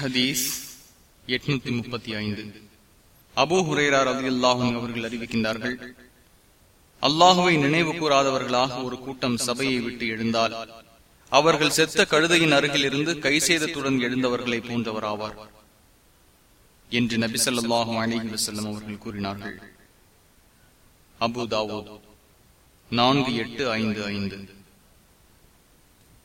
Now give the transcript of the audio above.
ஹதீஸ் எட்நூத்தி முப்பத்தி ஐந்து. அபு ஹுரேரார் அலி அல்லாஹும் அவர்கள் அறிவிக்கின்றார்கள் அல்லாஹுவை நினைவு கூறாதவர்களாக ஒரு கூட்டம் சபையை விட்டு எழுந்தால் அவர்கள் செத்த கழுதையின் அருகில் இருந்து கை கைசேதத்துடன் எழுந்தவர்களை போன்றவர் ஆவார் என்று நபி சொல்லாஹு அலிஹி வசல்லம் அவர்கள் கூறினார்கள். அபு தாவூத் நான்கு எட்டு ஐந்து ஐந்து.